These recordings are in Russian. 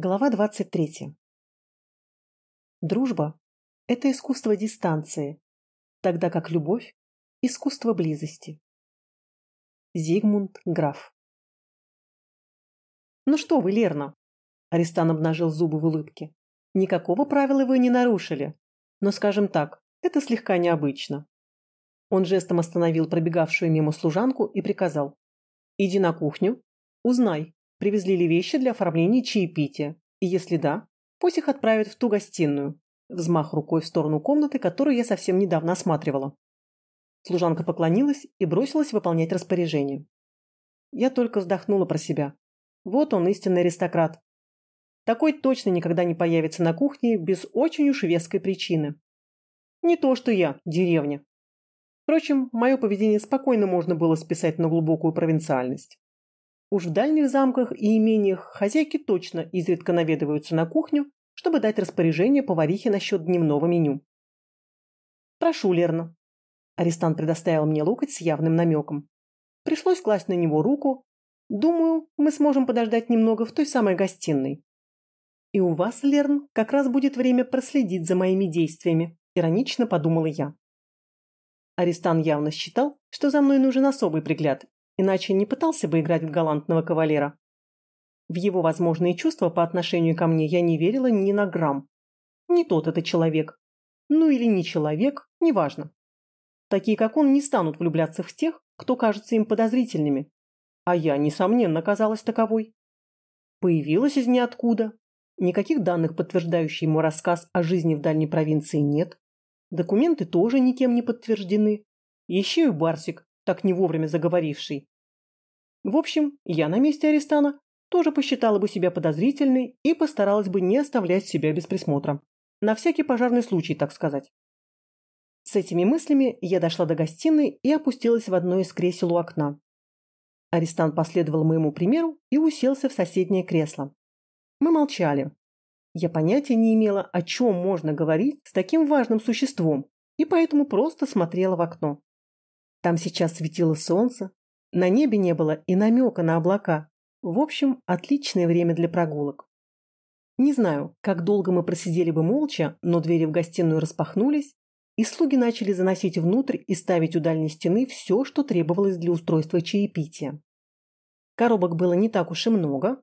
Глава 23. Дружба – это искусство дистанции, тогда как любовь – искусство близости. Зигмунд Граф. «Ну что вы, Лерна?» – Аристан обнажил зубы в улыбке. «Никакого правила вы не нарушили, но, скажем так, это слегка необычно». Он жестом остановил пробегавшую мимо служанку и приказал. «Иди на кухню, узнай, Привезли ли вещи для оформления чаепития? И если да, пусть их отправят в ту гостиную. Взмах рукой в сторону комнаты, которую я совсем недавно осматривала. Служанка поклонилась и бросилась выполнять распоряжение. Я только вздохнула про себя. Вот он, истинный аристократ. Такой точно никогда не появится на кухне без очень уж веской причины. Не то, что я, деревня. Впрочем, мое поведение спокойно можно было списать на глубокую провинциальность. Уж в дальних замках и имениях хозяйки точно изредка наведываются на кухню, чтобы дать распоряжение поварихе насчет дневного меню. «Прошу, Лерна». Арестант предоставил мне локоть с явным намеком. Пришлось класть на него руку. Думаю, мы сможем подождать немного в той самой гостиной. И у вас, Лерн, как раз будет время проследить за моими действиями, иронично подумала я. Арестан явно считал, что за мной нужен особый пригляд, иначе не пытался бы играть в галантного кавалера. В его возможные чувства по отношению ко мне я не верила ни на грамм. Не тот это человек. Ну или не человек, неважно. Такие, как он, не станут влюбляться в тех, кто кажется им подозрительными. А я, несомненно, казалась таковой. Появилась из ниоткуда. Никаких данных, подтверждающих ему рассказ о жизни в дальней провинции, нет. Документы тоже никем не подтверждены. Еще и Барсик, так не вовремя заговоривший. В общем, я на месте Аристана тоже посчитала бы себя подозрительной и постаралась бы не оставлять себя без присмотра. На всякий пожарный случай, так сказать. С этими мыслями я дошла до гостиной и опустилась в одно из кресел у окна. Арестант последовал моему примеру и уселся в соседнее кресло. Мы молчали. Я понятия не имела, о чем можно говорить с таким важным существом, и поэтому просто смотрела в окно. Там сейчас светило солнце, на небе не было и намека на облака. В общем, отличное время для прогулок. Не знаю, как долго мы просидели бы молча, но двери в гостиную распахнулись, и слуги начали заносить внутрь и ставить у дальней стены все, что требовалось для устройства чаепития. Коробок было не так уж и много,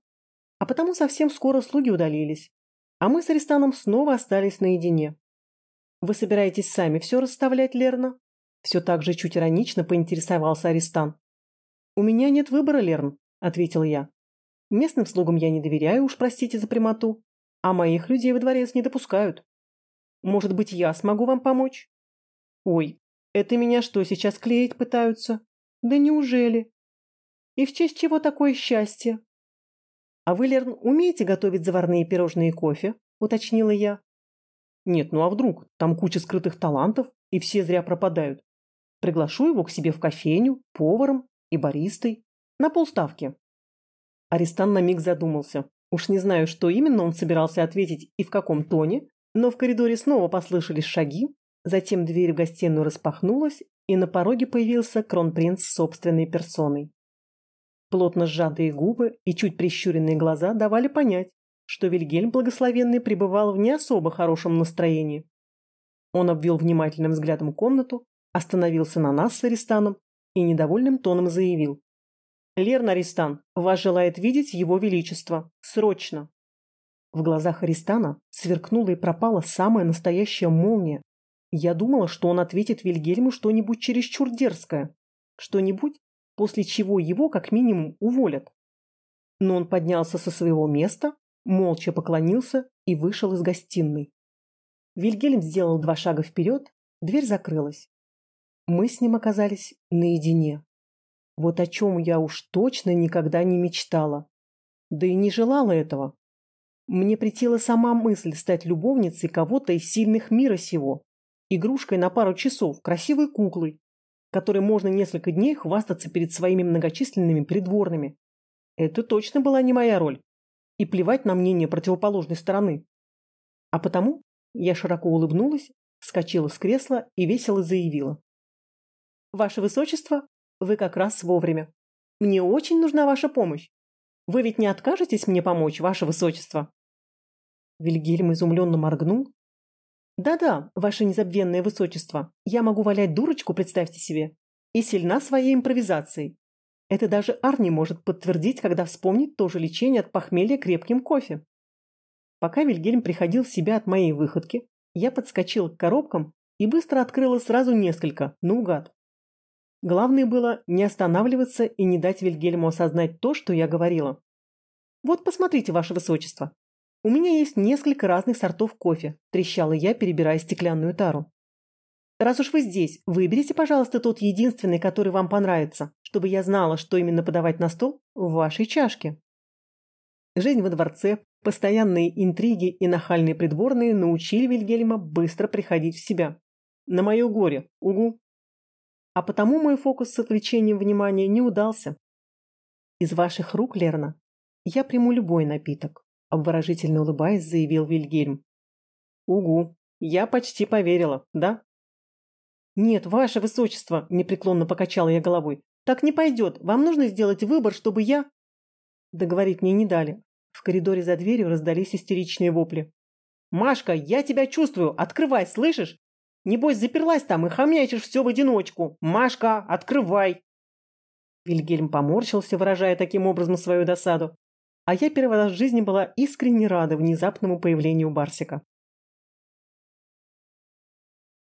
а потому совсем скоро слуги удалились, а мы с Аристаном снова остались наедине. «Вы собираетесь сами все расставлять, Лерна?» Все так же чуть иронично поинтересовался Аристан. «У меня нет выбора, Лерн», — ответил я. «Местным слугам я не доверяю, уж простите за прямоту, а моих людей во дворец не допускают. Может быть, я смогу вам помочь?» «Ой, это меня что, сейчас клеить пытаются? Да неужели? И в честь чего такое счастье?» «А вы, Лерн, умеете готовить заварные пирожные и кофе?» — уточнила я. «Нет, ну а вдруг? Там куча скрытых талантов, и все зря пропадают. Приглашу его к себе в кофейню, поваром и баристой. На полставки. Арестан на миг задумался. Уж не знаю, что именно он собирался ответить и в каком тоне, но в коридоре снова послышались шаги, затем дверь в гостиную распахнулась, и на пороге появился кронпринц собственной персоной. Плотно сжатые губы и чуть прищуренные глаза давали понять, что Вильгельм Благословенный пребывал в не особо хорошем настроении. Он обвел внимательным взглядом комнату, остановился на нас с Аристаном и недовольным тоном заявил. «Лерна Аристан, вас желает видеть его величество. Срочно!» В глазах Аристана сверкнула и пропала самая настоящая молния. Я думала, что он ответит Вильгельму что-нибудь чересчур дерзкое. Что-нибудь, после чего его как минимум уволят. Но он поднялся со своего места, молча поклонился и вышел из гостиной. Вильгельм сделал два шага вперед, дверь закрылась. Мы с ним оказались наедине. Вот о чем я уж точно никогда не мечтала. Да и не желала этого. Мне претела сама мысль стать любовницей кого-то из сильных мира сего. Игрушкой на пару часов, красивой куклой, которой можно несколько дней хвастаться перед своими многочисленными придворными. Это точно была не моя роль. И плевать на мнение противоположной стороны. А потому я широко улыбнулась, вскочила с кресла и весело заявила. Ваше Высочество, вы как раз вовремя. Мне очень нужна ваша помощь. Вы ведь не откажетесь мне помочь, Ваше Высочество? Вильгельм изумленно моргнул. «Да-да, ваше незабвенное высочество, я могу валять дурочку, представьте себе, и сильна своей импровизацией. Это даже Арни может подтвердить, когда вспомнит то же лечение от похмелья крепким кофе». Пока Вильгельм приходил в себя от моей выходки, я подскочил к коробкам и быстро открыла сразу несколько, наугад. Главное было не останавливаться и не дать Вильгельму осознать то, что я говорила. «Вот посмотрите, ваше высочество. У меня есть несколько разных сортов кофе», – трещала я, перебирая стеклянную тару. «Раз уж вы здесь, выберите, пожалуйста, тот единственный, который вам понравится, чтобы я знала, что именно подавать на стол в вашей чашке». Жизнь во дворце, постоянные интриги и нахальные придворные научили Вильгельма быстро приходить в себя. На мое горе, угу. А потому мой фокус с отвлечением внимания не удался. Из ваших рук, Лерна, я приму любой напиток, обворожительно улыбаясь, заявил Вильгельм. Угу, я почти поверила, да? Нет, ваше высочество, непреклонно покачала я головой. Так не пойдет, вам нужно сделать выбор, чтобы я... Договорить мне не дали. В коридоре за дверью раздались истеричные вопли. «Машка, я тебя чувствую! Открывай, слышишь? Небось, заперлась там и хомячишь все в одиночку. Машка, открывай!» Вильгельм поморщился, выражая таким образом свою досаду. А я первый раз в жизни была искренне рада внезапному появлению Барсика.